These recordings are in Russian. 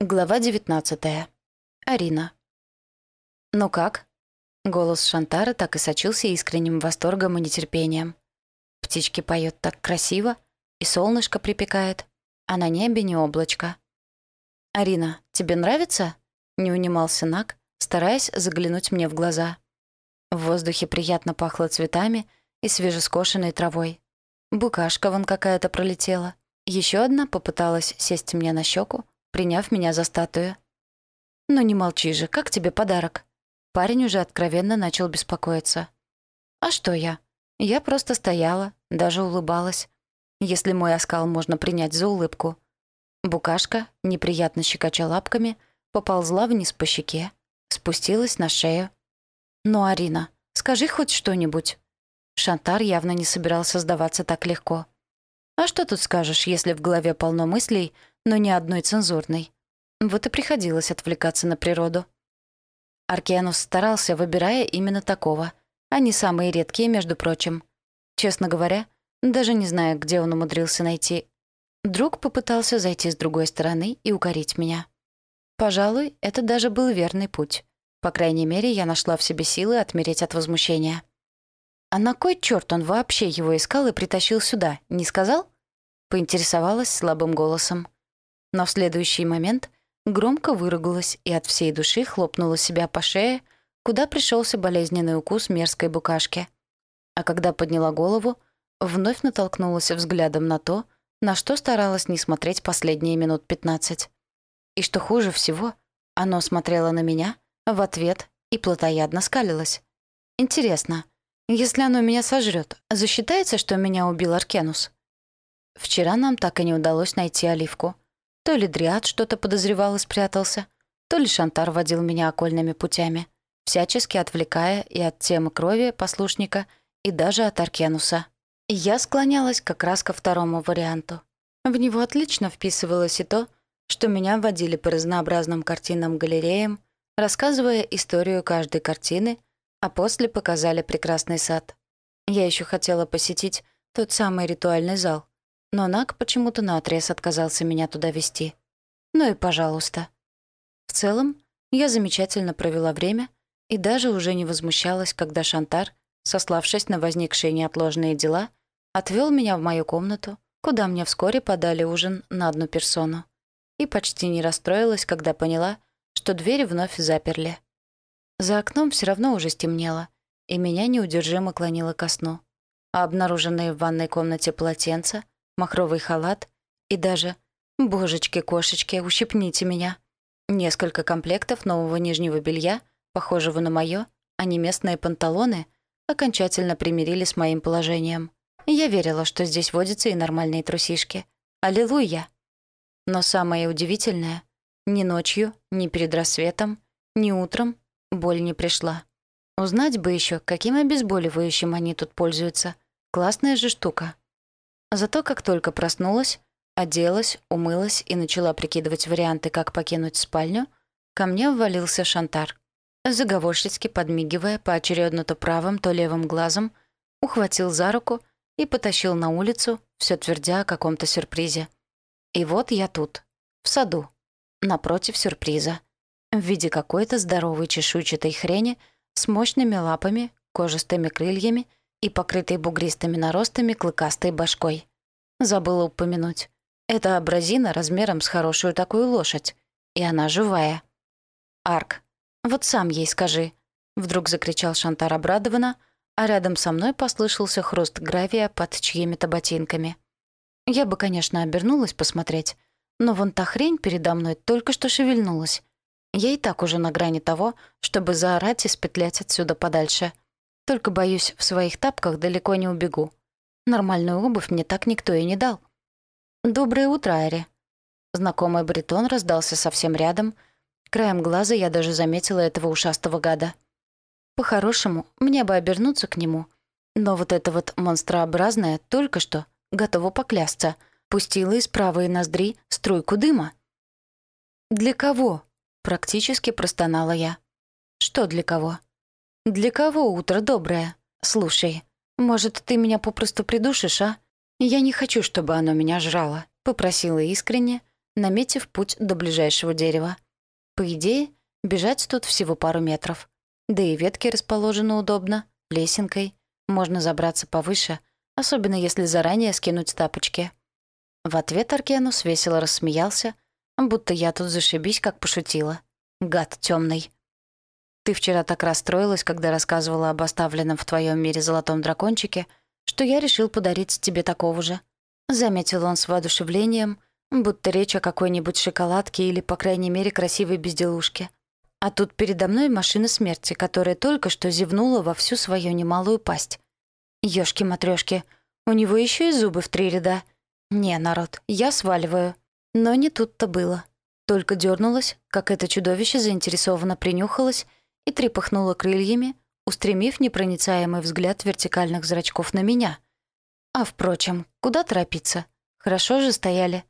Глава 19. Арина. «Ну как?» Голос Шантара так и сочился искренним восторгом и нетерпением. Птички поют так красиво, и солнышко припекает, а на небе не облачко. «Арина, тебе нравится?» — не унимался Нак, стараясь заглянуть мне в глаза. В воздухе приятно пахло цветами и свежескошенной травой. Букашка вон какая-то пролетела. Еще одна попыталась сесть мне на щеку, приняв меня за статую. «Ну не молчи же, как тебе подарок?» Парень уже откровенно начал беспокоиться. «А что я? Я просто стояла, даже улыбалась. Если мой оскал можно принять за улыбку». Букашка, неприятно щекоча лапками, поползла вниз по щеке, спустилась на шею. «Ну, Арина, скажи хоть что-нибудь». Шантар явно не собирался сдаваться так легко. «А что тут скажешь, если в голове полно мыслей, но ни одной цензурной. Вот и приходилось отвлекаться на природу. Аркенус старался, выбирая именно такого. Они самые редкие, между прочим. Честно говоря, даже не знаю, где он умудрился найти. Друг попытался зайти с другой стороны и укорить меня. Пожалуй, это даже был верный путь. По крайней мере, я нашла в себе силы отмереть от возмущения. «А на кой черт он вообще его искал и притащил сюда, не сказал?» Поинтересовалась слабым голосом но в следующий момент громко выругалась и от всей души хлопнула себя по шее, куда пришелся болезненный укус мерзкой букашки. А когда подняла голову, вновь натолкнулась взглядом на то, на что старалась не смотреть последние минут пятнадцать. И что хуже всего, оно смотрело на меня в ответ и плотоядно скалилось. Интересно, если оно меня сожрет, засчитается, что меня убил Аркенус? Вчера нам так и не удалось найти оливку — то ли Дриад что-то подозревал и спрятался, то ли Шантар водил меня окольными путями, всячески отвлекая и от темы крови послушника, и даже от Аркенуса. я склонялась как раз ко второму варианту. В него отлично вписывалось и то, что меня водили по разнообразным картинным галереям, рассказывая историю каждой картины, а после показали прекрасный сад. Я еще хотела посетить тот самый ритуальный зал, но Нак почему-то наотрез отказался меня туда вести. Ну и пожалуйста. В целом, я замечательно провела время и даже уже не возмущалась, когда Шантар, сославшись на возникшие неотложные дела, отвел меня в мою комнату, куда мне вскоре подали ужин на одну персону. И почти не расстроилась, когда поняла, что двери вновь заперли. За окном все равно уже стемнело, и меня неудержимо клонило ко сну. А обнаруженные в ванной комнате полотенца — махровый халат и даже «Божечки-кошечки, ущипните меня!» Несколько комплектов нового нижнего белья, похожего на моё, а не местные панталоны, окончательно примирили с моим положением. Я верила, что здесь водятся и нормальные трусишки. Аллилуйя! Но самое удивительное — ни ночью, ни перед рассветом, ни утром боль не пришла. Узнать бы еще, каким обезболивающим они тут пользуются. Классная же штука. Зато как только проснулась, оделась, умылась и начала прикидывать варианты, как покинуть спальню, ко мне ввалился Шантар. Заговорщицки подмигивая поочередно то правым, то левым глазом, ухватил за руку и потащил на улицу, все твердя о каком-то сюрпризе. И вот я тут, в саду, напротив сюрприза, в виде какой-то здоровой чешуйчатой хрени с мощными лапами, кожистыми крыльями и покрытой бугристыми наростами клыкастой башкой. Забыла упомянуть. Это абразина размером с хорошую такую лошадь. И она живая. «Арк, вот сам ей скажи», — вдруг закричал Шантар обрадованно, а рядом со мной послышался хруст гравия под чьими-то ботинками. Я бы, конечно, обернулась посмотреть, но вон та хрень передо мной только что шевельнулась. Я и так уже на грани того, чтобы заорать и спетлять отсюда подальше — только, боюсь, в своих тапках далеко не убегу. Нормальную обувь мне так никто и не дал. «Доброе утро, Ари». Знакомый бритон раздался совсем рядом. Краем глаза я даже заметила этого ушастого гада. По-хорошему, мне бы обернуться к нему. Но вот это вот монстрообразное только что, готово поклясться, пустила из правой ноздри струйку дыма. «Для кого?» — практически простонала я. «Что для кого?» «Для кого утро доброе? Слушай, может, ты меня попросту придушишь, а? Я не хочу, чтобы оно меня жрало», — попросила искренне, наметив путь до ближайшего дерева. По идее, бежать тут всего пару метров. Да и ветки расположены удобно, лесенкой. Можно забраться повыше, особенно если заранее скинуть тапочки. В ответ Аркенус весело рассмеялся, будто я тут зашибись, как пошутила. Гад темный. Ты вчера так расстроилась, когда рассказывала об оставленном в твоем мире золотом дракончике, что я решил подарить тебе такого же. Заметил он с воодушевлением, будто речь о какой-нибудь шоколадке или, по крайней мере, красивой безделушке. А тут передо мной машина смерти, которая только что зевнула во всю свою немалую пасть. Ёшки-матрёшки, у него еще и зубы в три ряда. Не, народ, я сваливаю. Но не тут-то было. Только дернулась, как это чудовище заинтересованно принюхалось и трепыхнула крыльями, устремив непроницаемый взгляд вертикальных зрачков на меня. А, впрочем, куда торопиться? Хорошо же стояли.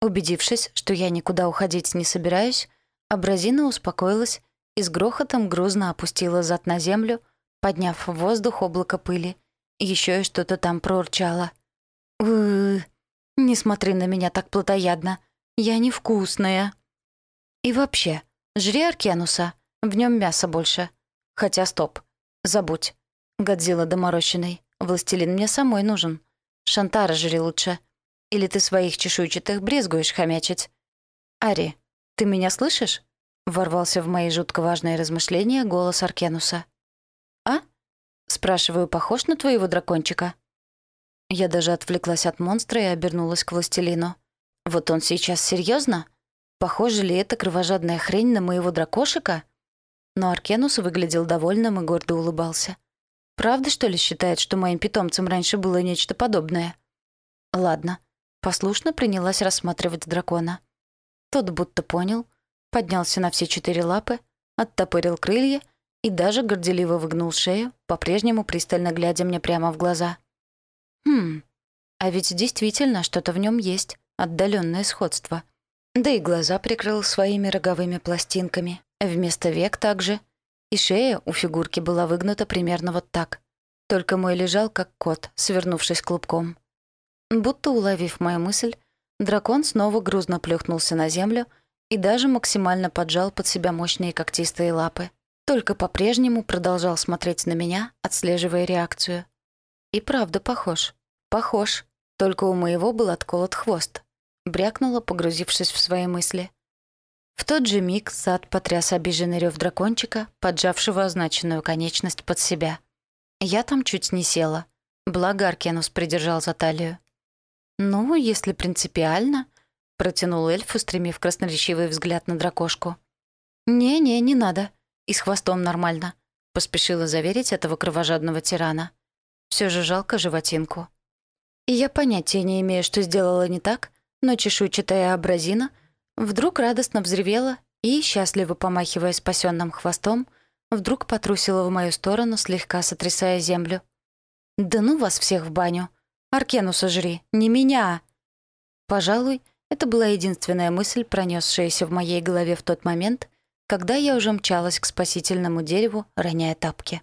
Убедившись, что я никуда уходить не собираюсь, Абразина успокоилась и с грохотом грузно опустила зад на землю, подняв в воздух облако пыли. Еще и что-то там проурчало. «Уы, не смотри на меня так плотоядно. Я невкусная». «И вообще, жри Аркенуса, в нем мяса больше. Хотя стоп. Забудь. Годзилла доморощенный. Властелин мне самой нужен. Шантара жри лучше. Или ты своих чешуйчатых брезгуешь хомячить? Ари, ты меня слышишь? Ворвался в мои жутко важные размышления голос Аркенуса. «А?» Спрашиваю, похож на твоего дракончика? Я даже отвлеклась от монстра и обернулась к властелину. Вот он сейчас серьезно? Похоже ли эта кровожадная хрень на моего дракошика? Но Аркенус выглядел довольным и гордо улыбался. «Правда, что ли, считает, что моим питомцем раньше было нечто подобное?» «Ладно». Послушно принялась рассматривать дракона. Тот будто понял, поднялся на все четыре лапы, оттопырил крылья и даже горделиво выгнул шею, по-прежнему пристально глядя мне прямо в глаза. «Хм, а ведь действительно что-то в нем есть, отдаленное сходство». Да и глаза прикрыл своими роговыми пластинками, Вместо век также. И шея у фигурки была выгнута примерно вот так. Только мой лежал, как кот, свернувшись клубком. Будто уловив мою мысль, дракон снова грузно плюхнулся на землю и даже максимально поджал под себя мощные когтистые лапы. Только по-прежнему продолжал смотреть на меня, отслеживая реакцию. И правда похож. Похож. Только у моего был отколот хвост. Брякнула, погрузившись в свои мысли. В тот же миг сад потряс обиженный рев дракончика, поджавшего означенную конечность под себя. Я там чуть не села. Благо Аркенус придержал за талию. «Ну, если принципиально», — протянул эльф, устремив красноречивый взгляд на дракошку. «Не-не, не надо. И с хвостом нормально», — поспешила заверить этого кровожадного тирана. Все же жалко животинку. И я понятия не имею, что сделала не так, но чешуйчатая абразина — Вдруг радостно взревела и, счастливо помахивая спасенным хвостом, вдруг потрусила в мою сторону, слегка сотрясая землю. «Да ну вас всех в баню! Аркенуса жри, не меня!» Пожалуй, это была единственная мысль, пронесшаяся в моей голове в тот момент, когда я уже мчалась к спасительному дереву, роняя тапки.